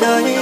cuộc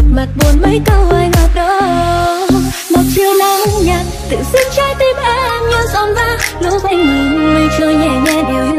gặp mặt buồn mấy câu hơi ngọt đâu một chiều nắng nhạt, tự dưng trái tim em như son va lúc anh mình mây trôi nhẹ nhẹ điều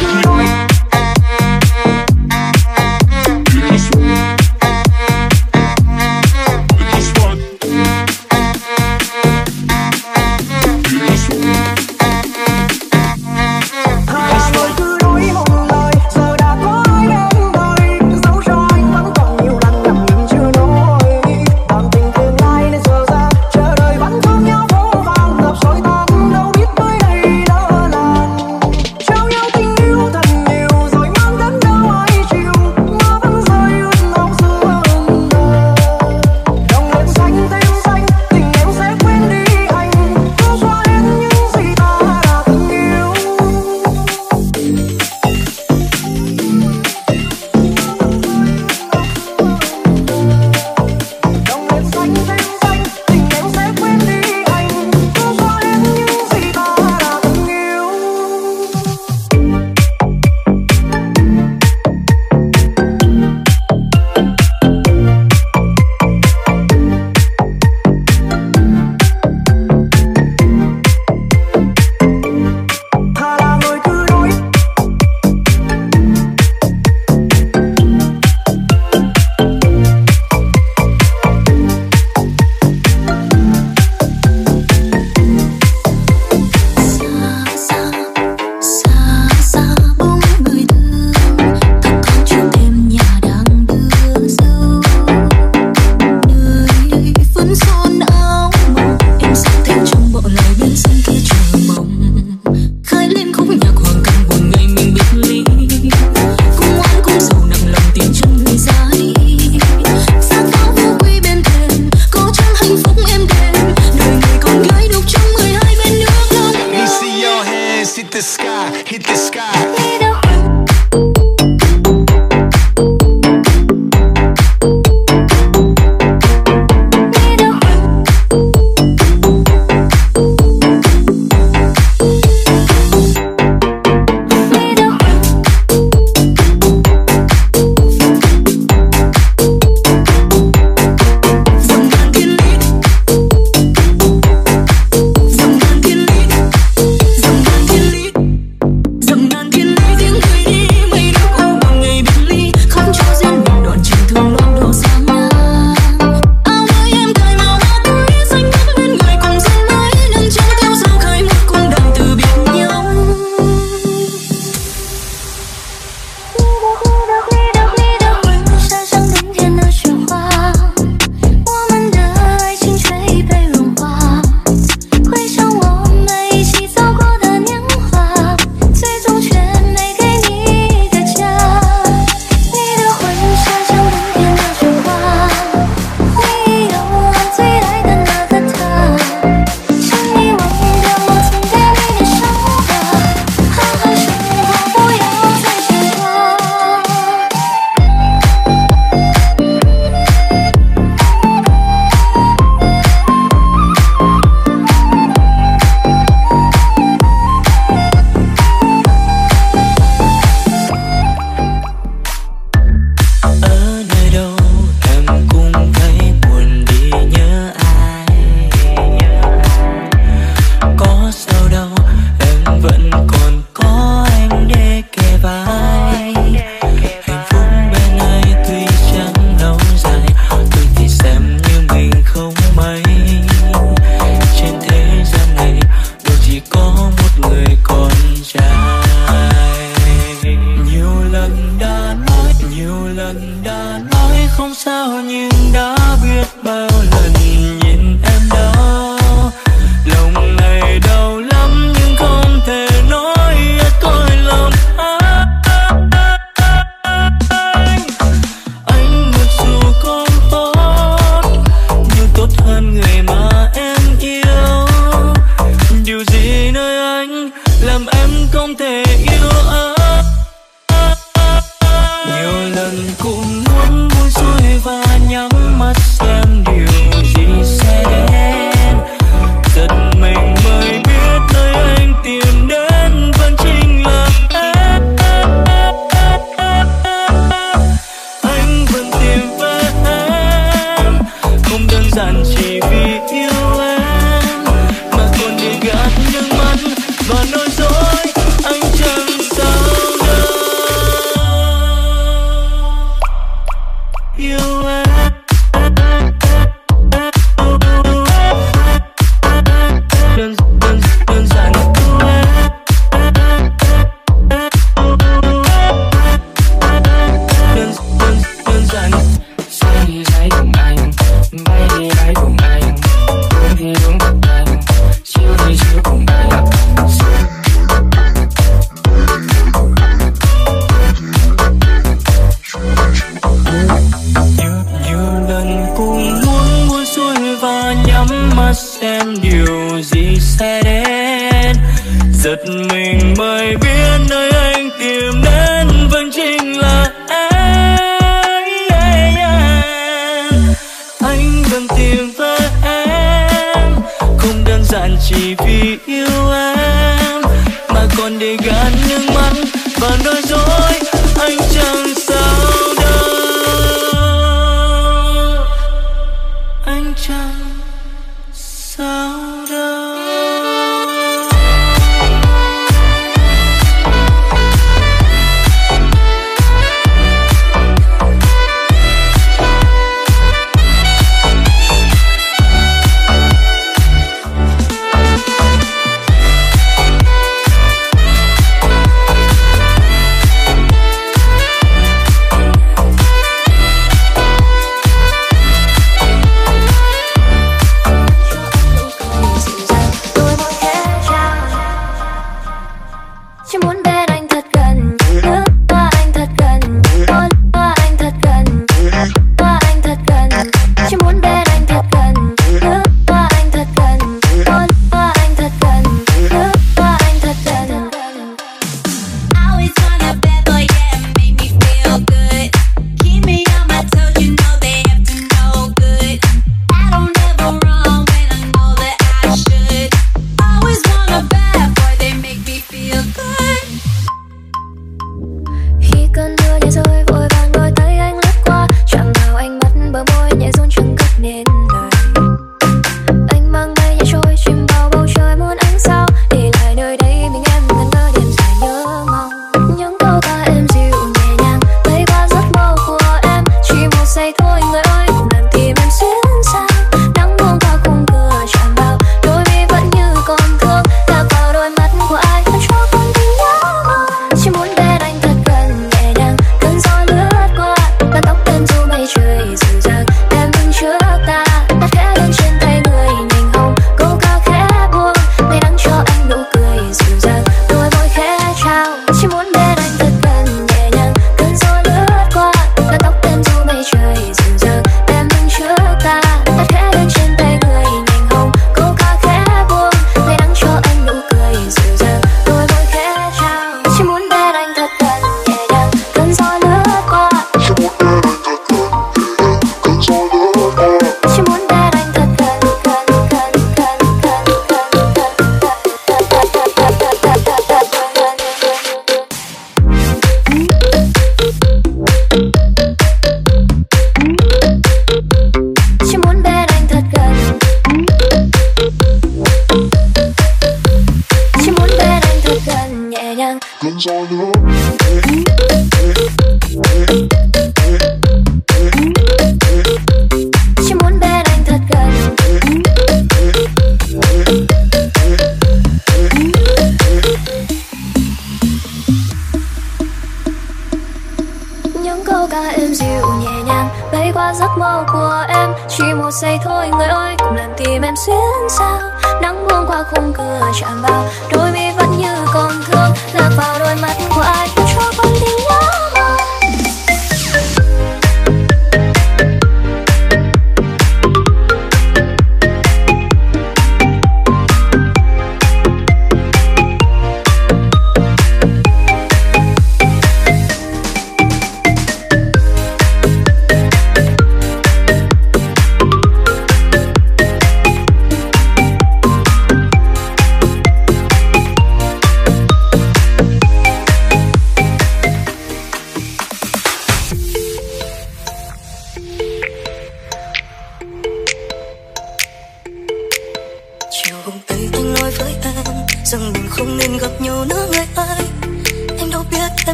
good.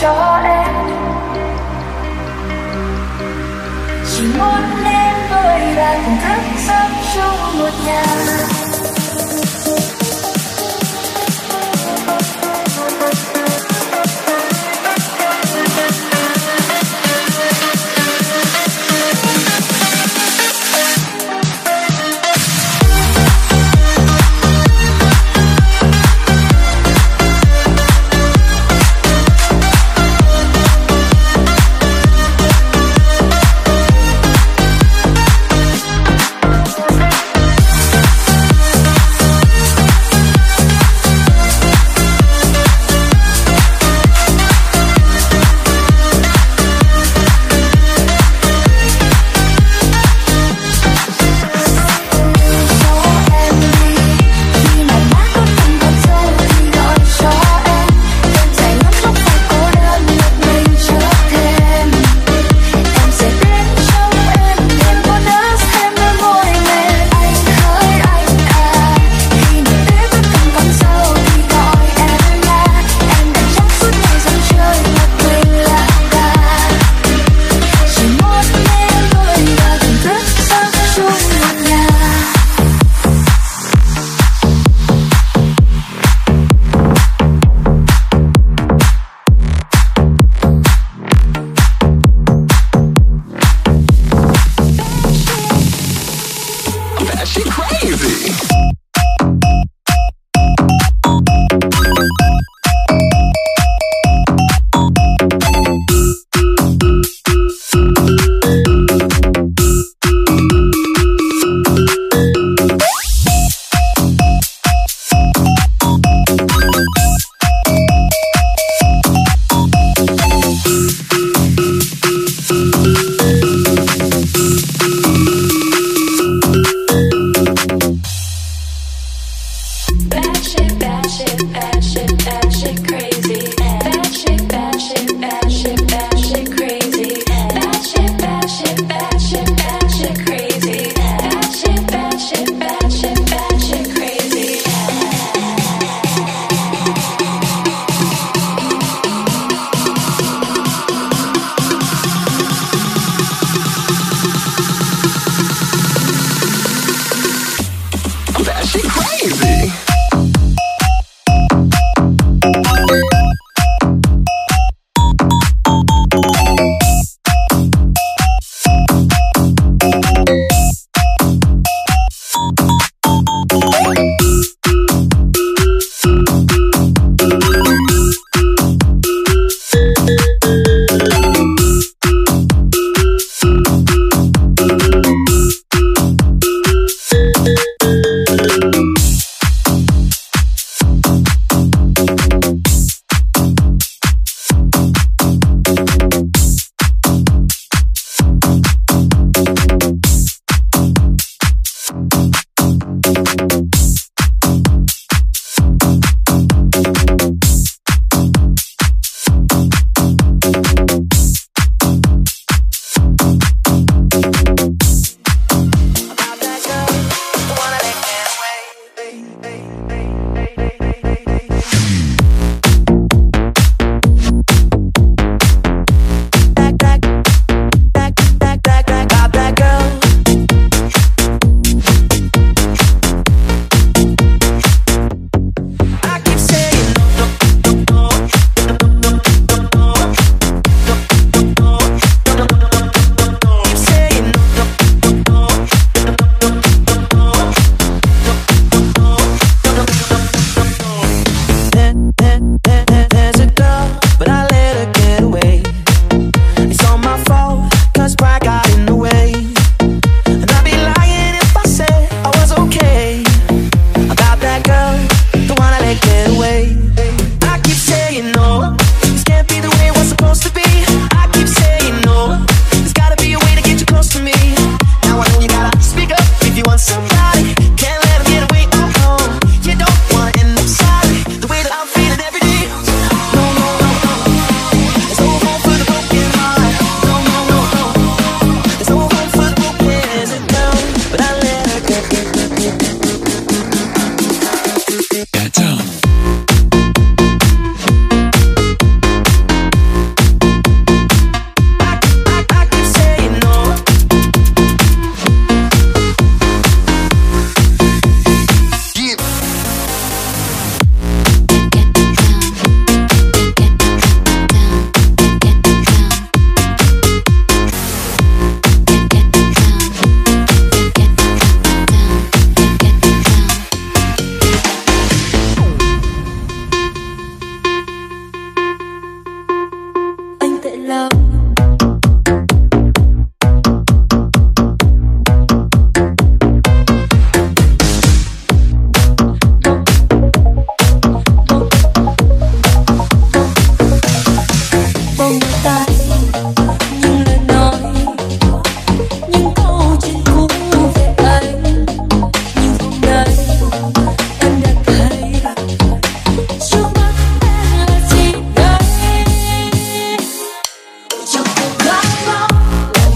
cho em. Chỉ muốn em với lại cùng thức giấc trong một nhà.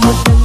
Thank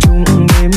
chung đêm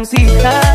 cancita